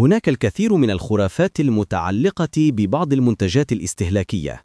هناك الكثير من الخرافات المتعلقة ببعض المنتجات الاستهلاكية.